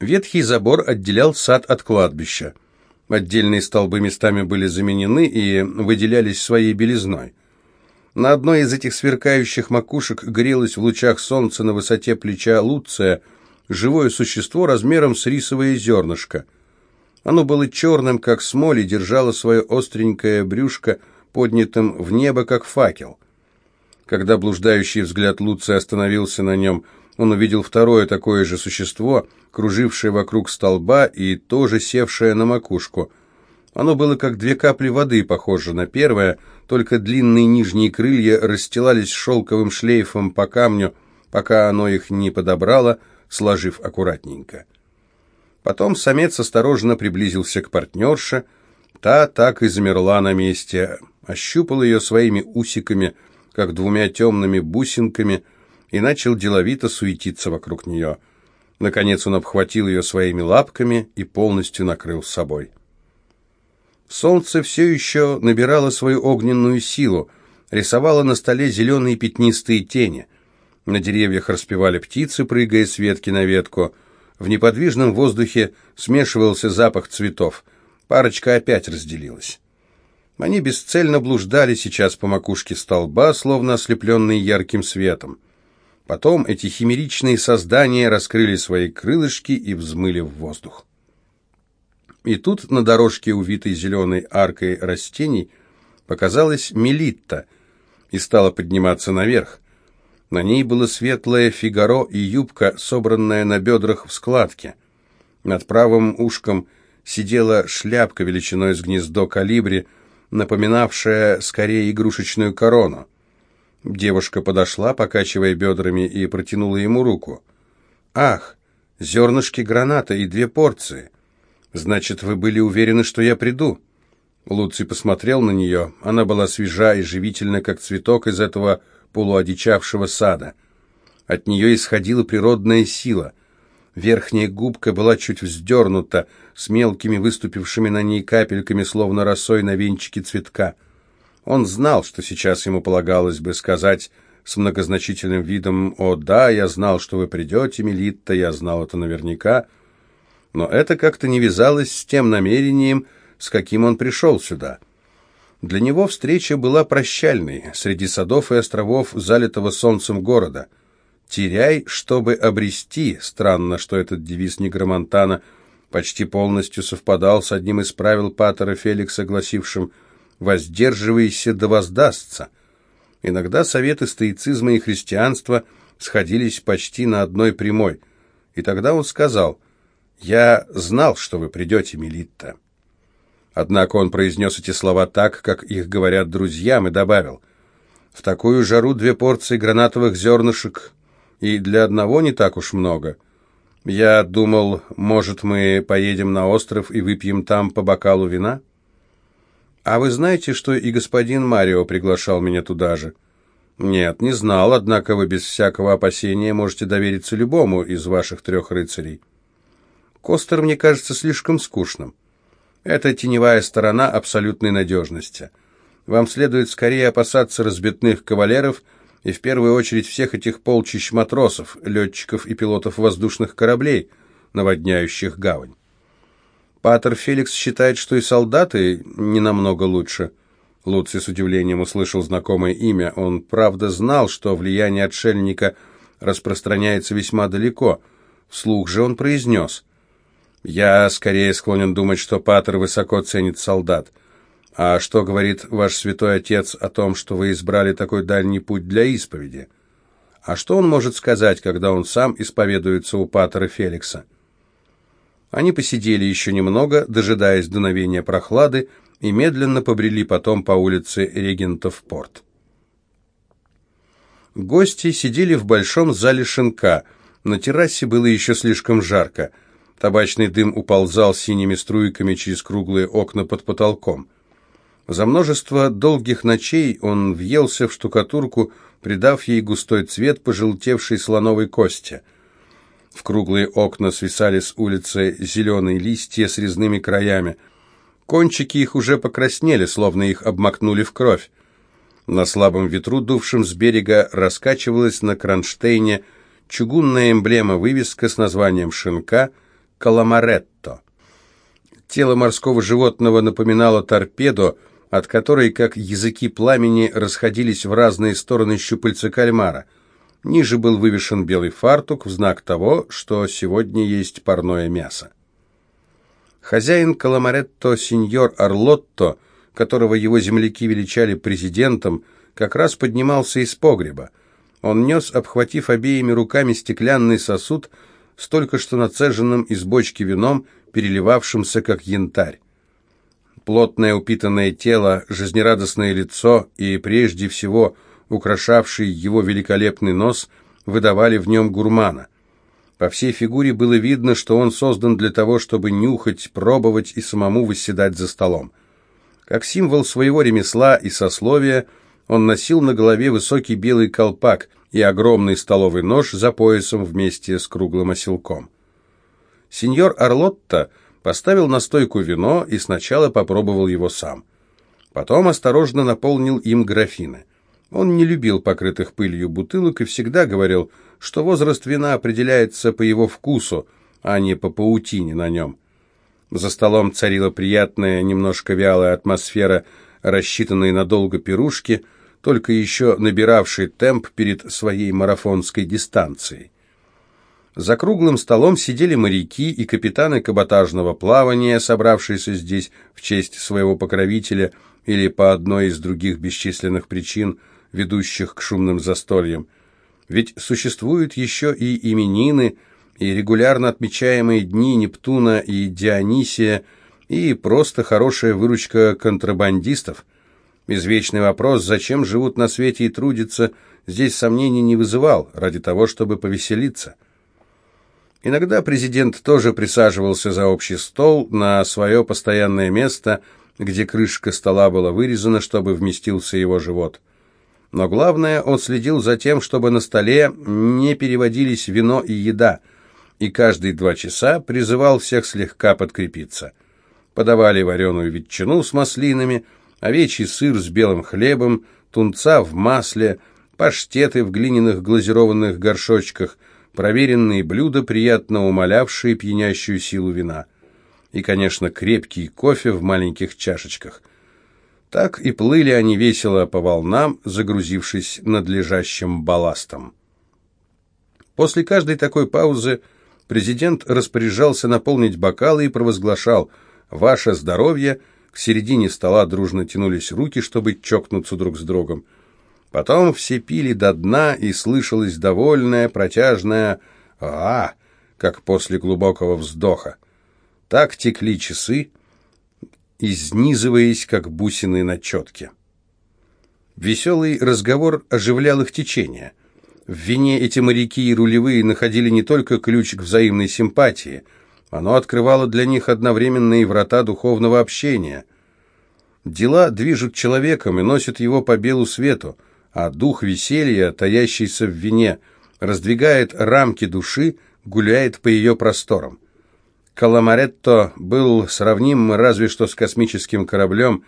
Ветхий забор отделял сад от кладбища. Отдельные столбы местами были заменены и выделялись своей белизной. На одной из этих сверкающих макушек грелось в лучах солнца на высоте плеча Луция живое существо размером с рисовое зернышко. Оно было черным, как смоль, и держало свое остренькое брюшко поднятым в небо, как факел. Когда блуждающий взгляд Луция остановился на нем, он увидел второе такое же существо, кружившее вокруг столба и тоже севшее на макушку. Оно было как две капли воды, похоже на первое, только длинные нижние крылья расстилались шелковым шлейфом по камню, пока оно их не подобрало, сложив аккуратненько. Потом самец осторожно приблизился к партнерше, та так и замерла на месте, ощупал ее своими усиками, как двумя темными бусинками, и начал деловито суетиться вокруг нее. Наконец он обхватил ее своими лапками и полностью накрыл собой. Солнце все еще набирало свою огненную силу, рисовало на столе зеленые пятнистые тени. На деревьях распевали птицы, прыгая с ветки на ветку. В неподвижном воздухе смешивался запах цветов. Парочка опять разделилась. Они бесцельно блуждали сейчас по макушке столба, словно ослепленные ярким светом. Потом эти химеричные создания раскрыли свои крылышки и взмыли в воздух. И тут на дорожке, увитой зеленой аркой растений, показалась Мелитта и стала подниматься наверх. На ней было светлое фигаро и юбка, собранная на бедрах в складке. Над правым ушком сидела шляпка величиной с гнездо калибри, напоминавшая скорее игрушечную корону. Девушка подошла, покачивая бедрами, и протянула ему руку. «Ах, зернышки граната и две порции!» «Значит, вы были уверены, что я приду?» Луций посмотрел на нее. Она была свежа и живительна, как цветок из этого полуодичавшего сада. От нее исходила природная сила. Верхняя губка была чуть вздернута, с мелкими выступившими на ней капельками, словно росой на венчике цветка. Он знал, что сейчас ему полагалось бы сказать с многозначительным видом «О да, я знал, что вы придете, Мелитта, я знал это наверняка», но это как-то не вязалось с тем намерением, с каким он пришел сюда. Для него встреча была прощальной среди садов и островов, залитого солнцем города. «Теряй, чтобы обрести» — странно, что этот девиз Негромонтана почти полностью совпадал с одним из правил Паттера Феликса, гласившим «воздерживайся да воздастся». Иногда советы стоицизма и христианства сходились почти на одной прямой. И тогда он сказал — «Я знал, что вы придете, Мелитта». Однако он произнес эти слова так, как их говорят друзьям, и добавил, «В такую жару две порции гранатовых зернышек, и для одного не так уж много. Я думал, может, мы поедем на остров и выпьем там по бокалу вина?» «А вы знаете, что и господин Марио приглашал меня туда же?» «Нет, не знал, однако вы без всякого опасения можете довериться любому из ваших трех рыцарей». Костер мне кажется слишком скучным. Это теневая сторона абсолютной надежности. Вам следует скорее опасаться разбитных кавалеров и в первую очередь всех этих полчищ матросов, летчиков и пилотов воздушных кораблей, наводняющих гавань. Патер Феликс считает, что и солдаты не намного лучше. Луций с удивлением услышал знакомое имя. Он, правда, знал, что влияние отшельника распространяется весьма далеко. Вслух же он произнес – я скорее склонен думать, что Патер высоко ценит солдат. А что говорит ваш святой отец о том, что вы избрали такой дальний путь для исповеди? А что он может сказать, когда он сам исповедуется у Патера Феликса? Они посидели еще немного, дожидаясь дуновения прохлады, и медленно побрели потом по улице Регентов порт. Гости сидели в большом зале шинка. На террасе было еще слишком жарко. Табачный дым уползал синими струйками через круглые окна под потолком. За множество долгих ночей он въелся в штукатурку, придав ей густой цвет пожелтевшей слоновой кости. В круглые окна свисали с улицы зеленые листья с резными краями. Кончики их уже покраснели, словно их обмакнули в кровь. На слабом ветру, дувшем с берега, раскачивалась на кронштейне чугунная эмблема-вывеска с названием «Шинка», каламаретто. Тело морского животного напоминало торпеду, от которой, как языки пламени, расходились в разные стороны щупальца кальмара. Ниже был вывешен белый фартук в знак того, что сегодня есть парное мясо. Хозяин Каламаретто, сеньор Орлотто, которого его земляки величали президентом, как раз поднимался из погреба. Он нес, обхватив обеими руками стеклянный сосуд с только что нацеженным из бочки вином, переливавшимся как янтарь. Плотное упитанное тело, жизнерадостное лицо и, прежде всего, украшавший его великолепный нос, выдавали в нем гурмана. По всей фигуре было видно, что он создан для того, чтобы нюхать, пробовать и самому восседать за столом. Как символ своего ремесла и сословия, он носил на голове высокий белый колпак и огромный столовый нож за поясом вместе с круглым оселком. Сеньор Орлотто поставил на стойку вино и сначала попробовал его сам. Потом осторожно наполнил им графины. Он не любил покрытых пылью бутылок и всегда говорил, что возраст вина определяется по его вкусу, а не по паутине на нем. За столом царила приятная, немножко вялая атмосфера, рассчитанной на долго пирушки, только еще набиравшей темп перед своей марафонской дистанцией. За круглым столом сидели моряки и капитаны каботажного плавания, собравшиеся здесь в честь своего покровителя или по одной из других бесчисленных причин, ведущих к шумным застольям. Ведь существуют еще и именины, и регулярно отмечаемые дни Нептуна и Дионисия, и просто хорошая выручка контрабандистов. Извечный вопрос, зачем живут на свете и трудятся, здесь сомнений не вызывал, ради того, чтобы повеселиться. Иногда президент тоже присаживался за общий стол на свое постоянное место, где крышка стола была вырезана, чтобы вместился его живот. Но главное, он следил за тем, чтобы на столе не переводились вино и еда, и каждые два часа призывал всех слегка подкрепиться. Подавали вареную ветчину с маслинами, овечий сыр с белым хлебом, тунца в масле, паштеты в глиняных глазированных горшочках – проверенные блюда, приятно умолявшие пьянящую силу вина. И, конечно, крепкий кофе в маленьких чашечках. Так и плыли они весело по волнам, загрузившись надлежащим балластом. После каждой такой паузы президент распоряжался наполнить бокалы и провозглашал «Ваше здоровье!» К середине стола дружно тянулись руки, чтобы чокнуться друг с другом. Потом все пили до дна, и слышалось довольное, протяжное «а», как после глубокого вздоха. Так текли часы, изнизываясь, как бусины на четке. Веселый разговор оживлял их течение. В вине эти моряки и рулевые находили не только ключ к взаимной симпатии, оно открывало для них одновременные врата духовного общения. Дела движут человеком и носят его по белу свету – а дух веселья, таящийся в вине, раздвигает рамки души, гуляет по ее просторам. Каламаретто был сравним разве что с космическим кораблем,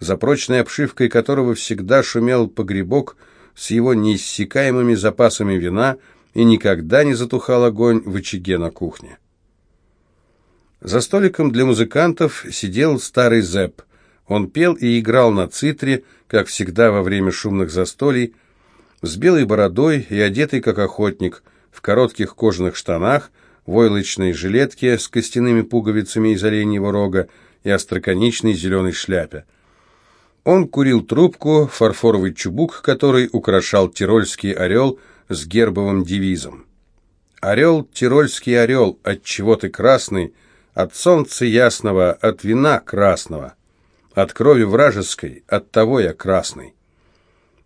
за прочной обшивкой которого всегда шумел погребок с его неиссякаемыми запасами вина и никогда не затухал огонь в очаге на кухне. За столиком для музыкантов сидел старый Зэп – он пел и играл на цитре, как всегда во время шумных застолий, с белой бородой и одетый как охотник, в коротких кожаных штанах, войлочной жилетке с костяными пуговицами из оленьего рога и остроконечной зеленой шляпе. Он курил трубку, фарфоровый чубук, который украшал тирольский орел с гербовым девизом. «Орел, тирольский орел, от чего ты красный, от солнца ясного, от вина красного». От крови вражеской, от того я красный.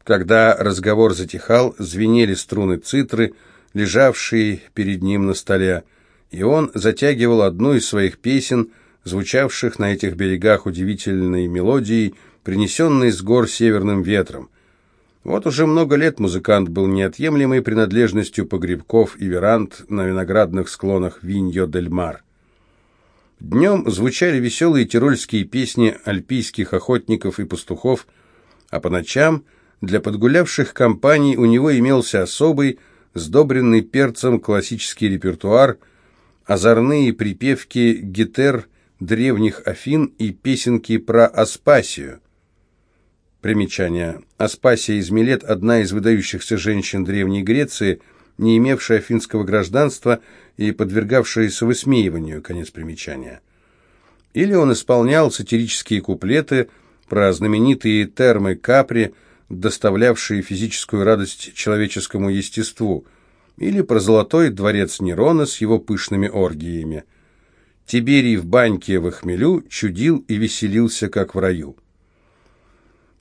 Когда разговор затихал, звенели струны цитры, лежавшие перед ним на столе, и он затягивал одну из своих песен, звучавших на этих берегах удивительной мелодией, принесенной с гор северным ветром. Вот уже много лет музыкант был неотъемлемой принадлежностью погребков и веранд на виноградных склонах Виньо-дель-Мар. Днем звучали веселые тирольские песни альпийских охотников и пастухов, а по ночам для подгулявших компаний у него имелся особый, сдобренный перцем классический репертуар, озорные припевки гетер древних Афин и песенки про Аспасию. Примечание. Аспасия из Милет – одна из выдающихся женщин Древней Греции, не имевшая афинского гражданства и подвергавшаяся высмеиванию. Конец примечания. Или он исполнял сатирические куплеты про знаменитые термы Капри, доставлявшие физическую радость человеческому естеству, или про золотой дворец Нерона с его пышными оргиями. Тиберий в баньке в хмелю чудил и веселился, как в раю.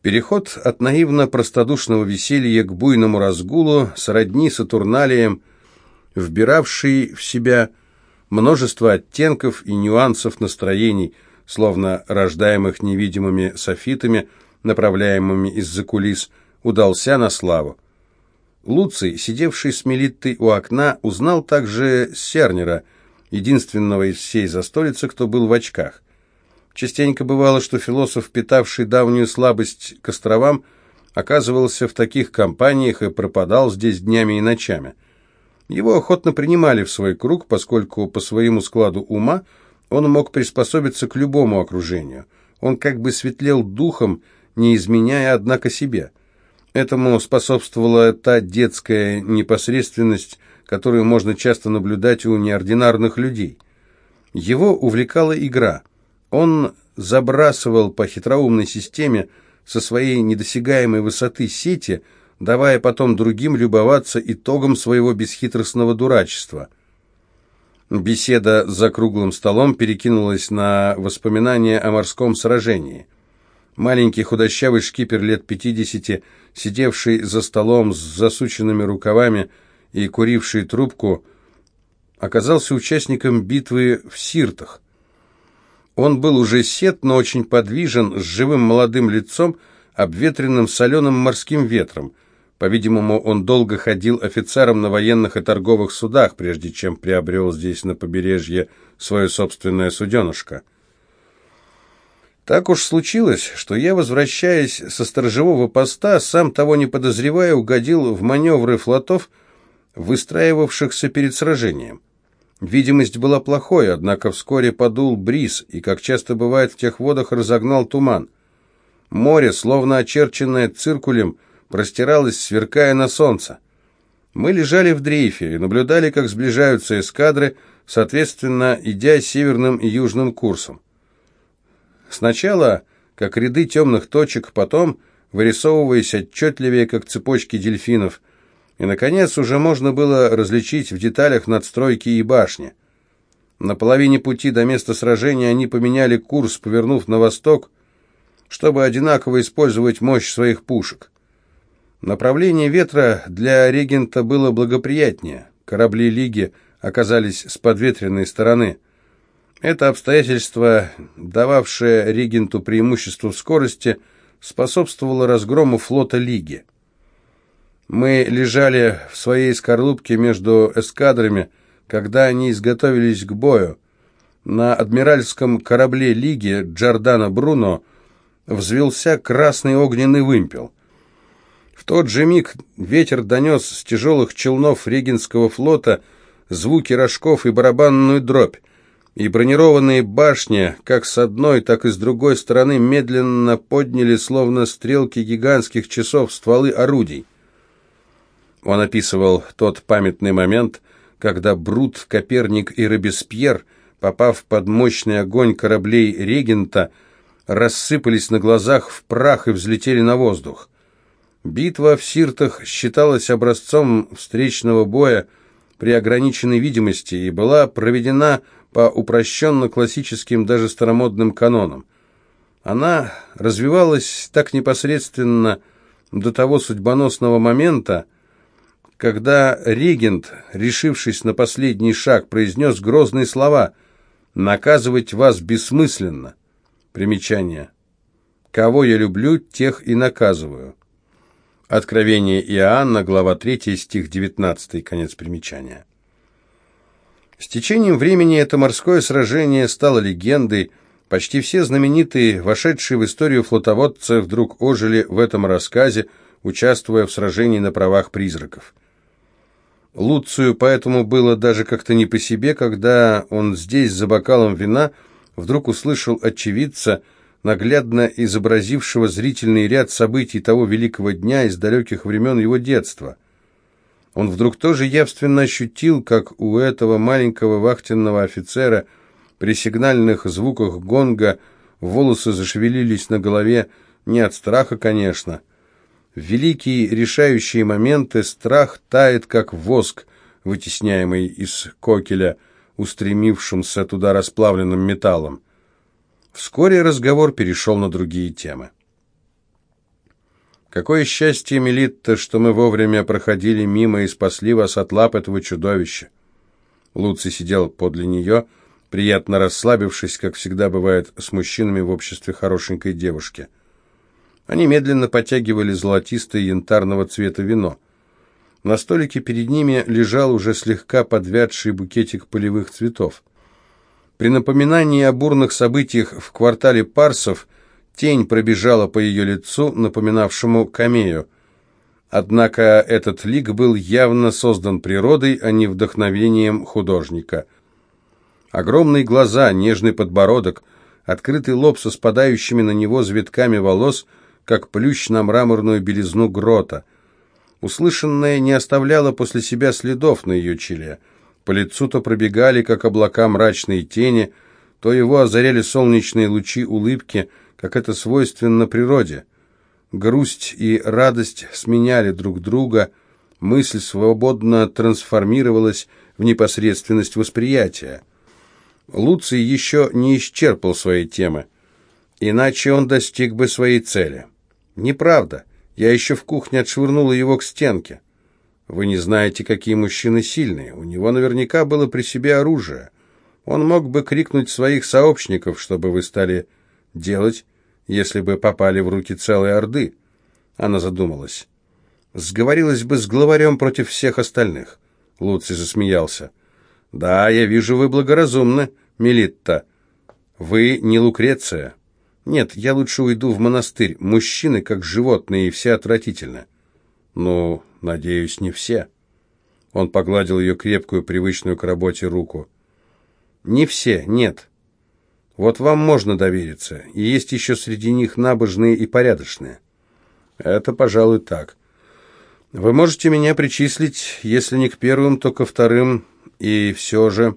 Переход от наивно-простодушного веселья к буйному разгулу сродни Сатурналиям, вбиравший в себя множество оттенков и нюансов настроений, словно рождаемых невидимыми софитами, направляемыми из-за кулис, удался на славу. Луций, сидевший с Мелиттой у окна, узнал также Сернера, единственного из всей застолицы, кто был в очках. Частенько бывало, что философ, питавший давнюю слабость к островам, оказывался в таких компаниях и пропадал здесь днями и ночами. Его охотно принимали в свой круг, поскольку по своему складу ума он мог приспособиться к любому окружению. Он как бы светлел духом, не изменяя, однако, себе. Этому способствовала та детская непосредственность, которую можно часто наблюдать у неординарных людей. Его увлекала игра. Он забрасывал по хитроумной системе со своей недосягаемой высоты сети – давая потом другим любоваться итогом своего бесхитростного дурачества. Беседа за круглым столом перекинулась на воспоминания о морском сражении. Маленький худощавый шкипер лет пятидесяти, сидевший за столом с засученными рукавами и куривший трубку, оказался участником битвы в Сиртах. Он был уже сед, но очень подвижен, с живым молодым лицом, обветренным соленым морским ветром – по-видимому, он долго ходил офицером на военных и торговых судах, прежде чем приобрел здесь, на побережье, свое собственное суденышко. Так уж случилось, что я, возвращаясь со сторожевого поста, сам того не подозревая, угодил в маневры флотов, выстраивавшихся перед сражением. Видимость была плохой, однако вскоре подул бриз, и, как часто бывает в тех водах, разогнал туман. Море, словно очерченное циркулем, простиралась, сверкая на солнце. Мы лежали в дрейфе и наблюдали, как сближаются эскадры, соответственно, идя северным и южным курсом. Сначала, как ряды темных точек, потом вырисовываясь отчетливее, как цепочки дельфинов, и, наконец, уже можно было различить в деталях надстройки и башни. На половине пути до места сражения они поменяли курс, повернув на восток, чтобы одинаково использовать мощь своих пушек. Направление ветра для регента было благоприятнее. Корабли Лиги оказались с подветренной стороны. Это обстоятельство, дававшее регенту преимущество в скорости, способствовало разгрому флота Лиги. Мы лежали в своей скорлупке между эскадрами, когда они изготовились к бою. На адмиральском корабле Лиги Джордана Бруно взвелся красный огненный вымпел. В тот же миг ветер донес с тяжелых челнов Регенского флота звуки рожков и барабанную дробь, и бронированные башни, как с одной, так и с другой стороны, медленно подняли, словно стрелки гигантских часов, стволы орудий. Он описывал тот памятный момент, когда Брут, Коперник и Робеспьер, попав под мощный огонь кораблей регента, рассыпались на глазах в прах и взлетели на воздух. Битва в Сиртах считалась образцом встречного боя при ограниченной видимости и была проведена по упрощенно-классическим, даже старомодным канонам. Она развивалась так непосредственно до того судьбоносного момента, когда регент, решившись на последний шаг, произнес грозные слова «Наказывать вас бессмысленно». Примечание. «Кого я люблю, тех и наказываю». Откровение Иоанна, глава 3, стих 19, конец примечания. С течением времени это морское сражение стало легендой. Почти все знаменитые, вошедшие в историю флотоводцы, вдруг ожили в этом рассказе, участвуя в сражении на правах призраков. Луцию поэтому было даже как-то не по себе, когда он здесь, за бокалом вина, вдруг услышал очевидца, наглядно изобразившего зрительный ряд событий того великого дня из далеких времен его детства. Он вдруг тоже явственно ощутил, как у этого маленького вахтенного офицера при сигнальных звуках гонга волосы зашевелились на голове, не от страха, конечно, в великие решающие моменты страх тает, как воск, вытесняемый из кокеля, устремившимся туда расплавленным металлом. Вскоре разговор перешел на другие темы. «Какое счастье, Мелитта, что мы вовремя проходили мимо и спасли вас от лап этого чудовища!» Луций сидел подле нее, приятно расслабившись, как всегда бывает с мужчинами в обществе хорошенькой девушки – они медленно потягивали золотистое янтарного цвета вино. На столике перед ними лежал уже слегка подвядший букетик полевых цветов. При напоминании о бурных событиях в квартале Парсов тень пробежала по ее лицу, напоминавшему камею. Однако этот лик был явно создан природой, а не вдохновением художника. Огромные глаза, нежный подбородок, открытый лоб со спадающими на него завитками волос – как плющ на мраморную белизну грота. Услышанное не оставляло после себя следов на ее челе. По лицу то пробегали, как облака, мрачные тени, то его озаряли солнечные лучи улыбки, как это свойственно природе. Грусть и радость сменяли друг друга, мысль свободно трансформировалась в непосредственность восприятия. Луций еще не исчерпал своей темы, иначе он достиг бы своей цели. «Неправда. Я еще в кухне отшвырнула его к стенке. Вы не знаете, какие мужчины сильные. У него наверняка было при себе оружие. Он мог бы крикнуть своих сообщников, чтобы вы стали делать, если бы попали в руки целой Орды». Она задумалась. «Сговорилась бы с главарем против всех остальных». Луций засмеялся. «Да, я вижу, вы благоразумны, Мелитта. Вы не Лукреция». Нет, я лучше уйду в монастырь. Мужчины, как животные, и все отвратительно. Ну, надеюсь, не все. Он погладил ее крепкую, привычную к работе руку. Не все, нет. Вот вам можно довериться. И есть еще среди них набожные и порядочные. Это, пожалуй, так. Вы можете меня причислить, если не к первым, то ко вторым, и все же...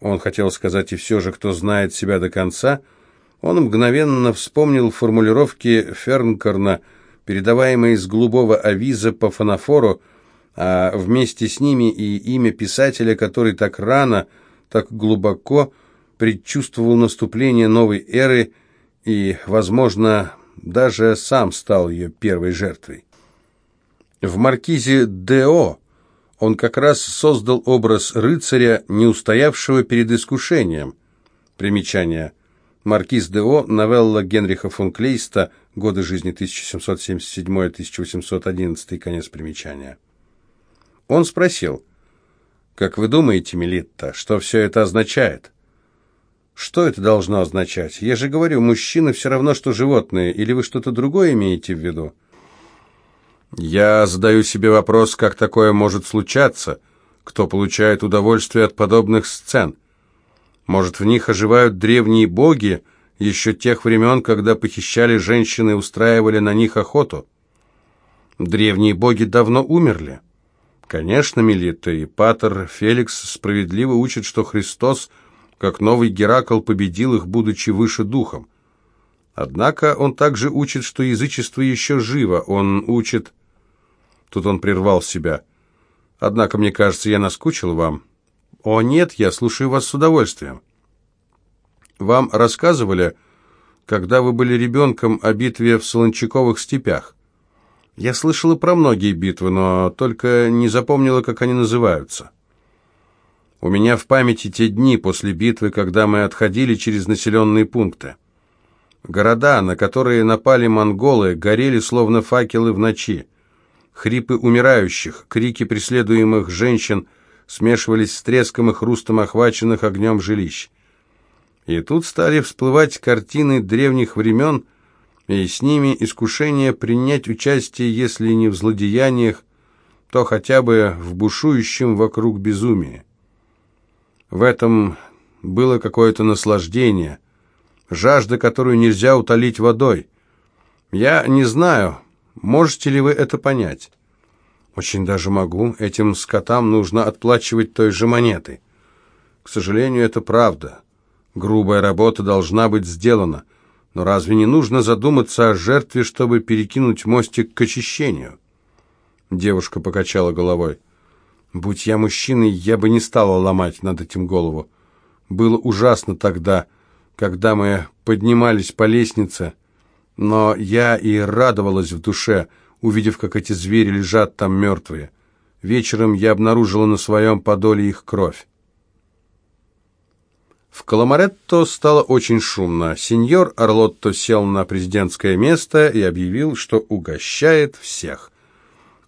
Он хотел сказать, и все же, кто знает себя до конца, — он мгновенно вспомнил формулировки Фернкорна, передаваемые из голубого авиза по фанофору, а вместе с ними и имя писателя, который так рано, так глубоко предчувствовал наступление новой эры и, возможно, даже сам стал ее первой жертвой. В «Маркизе Део» он как раз создал образ рыцаря, не устоявшего перед искушением. Примечание – Маркиз О. новелла Генриха фон Клейста, годы жизни 1777-1811, конец примечания. Он спросил, «Как вы думаете, Мелитта, что все это означает?» «Что это должно означать? Я же говорю, мужчины все равно, что животные, или вы что-то другое имеете в виду?» «Я задаю себе вопрос, как такое может случаться, кто получает удовольствие от подобных сцен?» Может, в них оживают древние боги, еще тех времен, когда похищали женщин и устраивали на них охоту? Древние боги давно умерли. Конечно, Мелита и Патер Феликс справедливо учат, что Христос, как новый Геракл, победил их, будучи выше духом. Однако он также учит, что язычество еще живо. Он учит... Тут он прервал себя. Однако, мне кажется, я наскучил вам. «О, нет, я слушаю вас с удовольствием». «Вам рассказывали, когда вы были ребенком, о битве в Солончаковых степях?» «Я слышала про многие битвы, но только не запомнила, как они называются». «У меня в памяти те дни после битвы, когда мы отходили через населенные пункты. Города, на которые напали монголы, горели словно факелы в ночи. Хрипы умирающих, крики преследуемых женщин – смешивались с треском и хрустом охваченных огнем жилищ. И тут стали всплывать картины древних времен, и с ними искушение принять участие, если не в злодеяниях, то хотя бы в бушующем вокруг безумии. В этом было какое-то наслаждение, жажда, которую нельзя утолить водой. Я не знаю, можете ли вы это понять. Очень даже могу, этим скотам нужно отплачивать той же монетой. К сожалению, это правда. Грубая работа должна быть сделана. Но разве не нужно задуматься о жертве, чтобы перекинуть мостик к очищению? Девушка покачала головой. Будь я мужчиной, я бы не стала ломать над этим голову. Было ужасно тогда, когда мы поднимались по лестнице, но я и радовалась в душе, увидев, как эти звери лежат там мертвые. Вечером я обнаружила на своем подоле их кровь. В Коломаретто стало очень шумно. Сеньор Орлотто сел на президентское место и объявил, что угощает всех.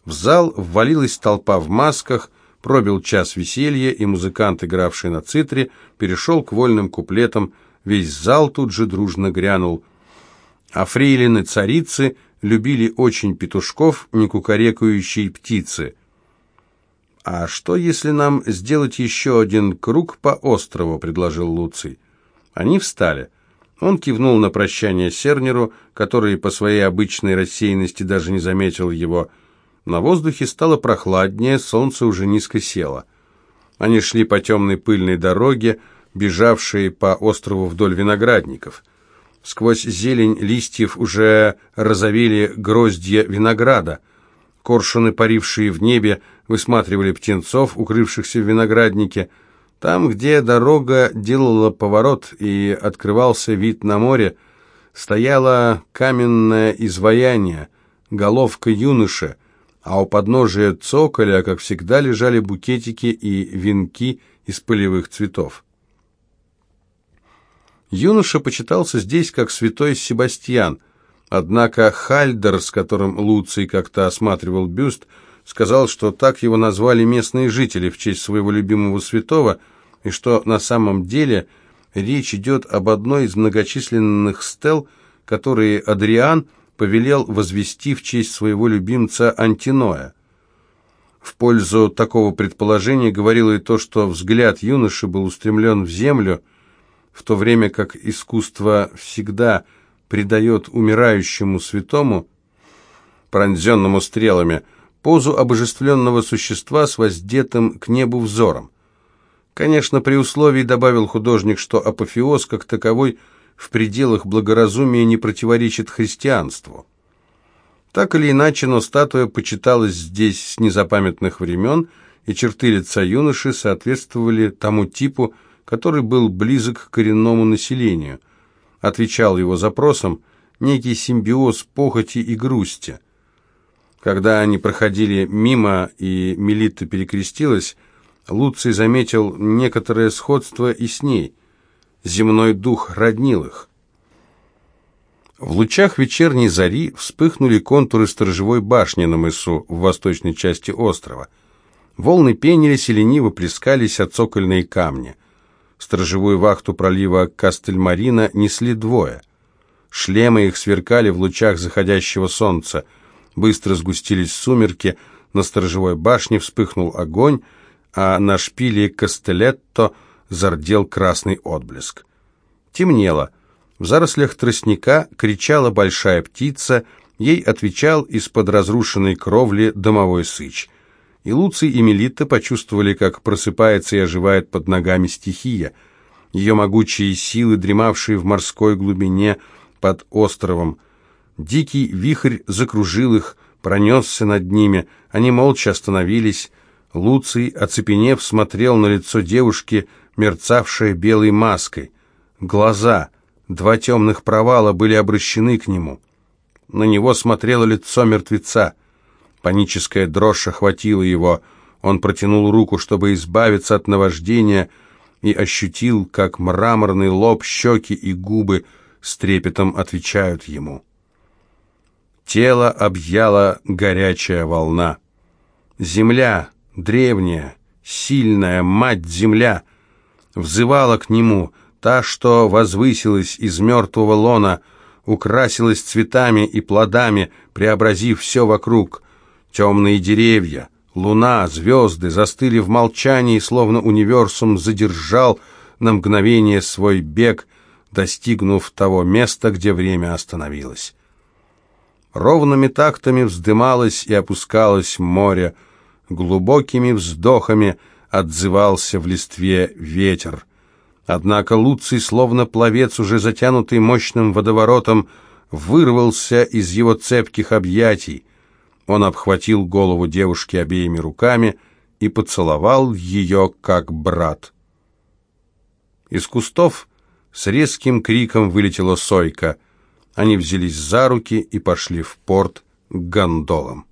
В зал ввалилась толпа в масках, пробил час веселья, и музыкант, игравший на цитре, перешел к вольным куплетам. Весь зал тут же дружно грянул. А фрейлины-царицы любили очень петушков, не кукарекающей птицы. «А что, если нам сделать еще один круг по острову?» — предложил Луций. Они встали. Он кивнул на прощание Сернеру, который по своей обычной рассеянности даже не заметил его. На воздухе стало прохладнее, солнце уже низко село. Они шли по темной пыльной дороге, бежавшей по острову вдоль виноградников. Сквозь зелень листьев уже розовели гроздья винограда. Коршуны, парившие в небе, высматривали птенцов, укрывшихся в винограднике. Там, где дорога делала поворот и открывался вид на море, стояло каменное изваяние, головка юноши, а у подножия цоколя, как всегда, лежали букетики и венки из полевых цветов. Юноша почитался здесь как святой Себастьян, однако Хальдер, с которым Луций как-то осматривал бюст, сказал, что так его назвали местные жители в честь своего любимого святого, и что на самом деле речь идет об одной из многочисленных стел, которые Адриан повелел возвести в честь своего любимца Антиноя. В пользу такого предположения говорило и то, что взгляд юноши был устремлен в землю, в то время как искусство всегда придает умирающему святому, пронзенному стрелами, позу обожествленного существа с воздетым к небу взором. Конечно, при условии, добавил художник, что апофеоз как таковой в пределах благоразумия не противоречит христианству. Так или иначе, но статуя почиталась здесь с незапамятных времен, и черты лица юноши соответствовали тому типу, который был близок к коренному населению. Отвечал его запросам некий симбиоз похоти и грусти – когда они проходили мимо, и Мелита перекрестилась, Луций заметил некоторое сходство и с ней. Земной дух роднил их. В лучах вечерней зари вспыхнули контуры сторожевой башни на мысу в восточной части острова. Волны пенились и лениво плескались от цокольные камни. Сторожевую вахту пролива Кастельмарина несли двое. Шлемы их сверкали в лучах заходящего солнца – Быстро сгустились сумерки, на сторожевой башне вспыхнул огонь, а на шпиле Кастелетто зардел красный отблеск. Темнело. В зарослях тростника кричала большая птица, ей отвечал из-под разрушенной кровли домовой сыч. И Луций, и Мелитта почувствовали, как просыпается и оживает под ногами стихия. Ее могучие силы, дремавшие в морской глубине под островом, Дикий вихрь закружил их, пронесся над ними. Они молча остановились. Луций, оцепенев, смотрел на лицо девушки, мерцавшее белой маской. Глаза, два темных провала, были обращены к нему. На него смотрело лицо мертвеца. Паническая дрожь охватила его. Он протянул руку, чтобы избавиться от наваждения, и ощутил, как мраморный лоб, щеки и губы с трепетом отвечают ему. Тело объяла горячая волна. Земля, древняя, сильная мать-земля, взывала к нему, та, что возвысилась из мертвого лона, украсилась цветами и плодами, преобразив все вокруг. Темные деревья, Луна, звезды застыли в молчании, словно универсум задержал на мгновение свой бег, достигнув того места, где время остановилось. Ровными тактами вздымалось и опускалось море, глубокими вздохами отзывался в листве ветер. Однако Луций, словно пловец, уже затянутый мощным водоворотом, вырвался из его цепких объятий. Он обхватил голову девушки обеими руками и поцеловал ее, как брат. Из кустов с резким криком вылетела сойка. Они взялись за руки и пошли в порт к гондолам.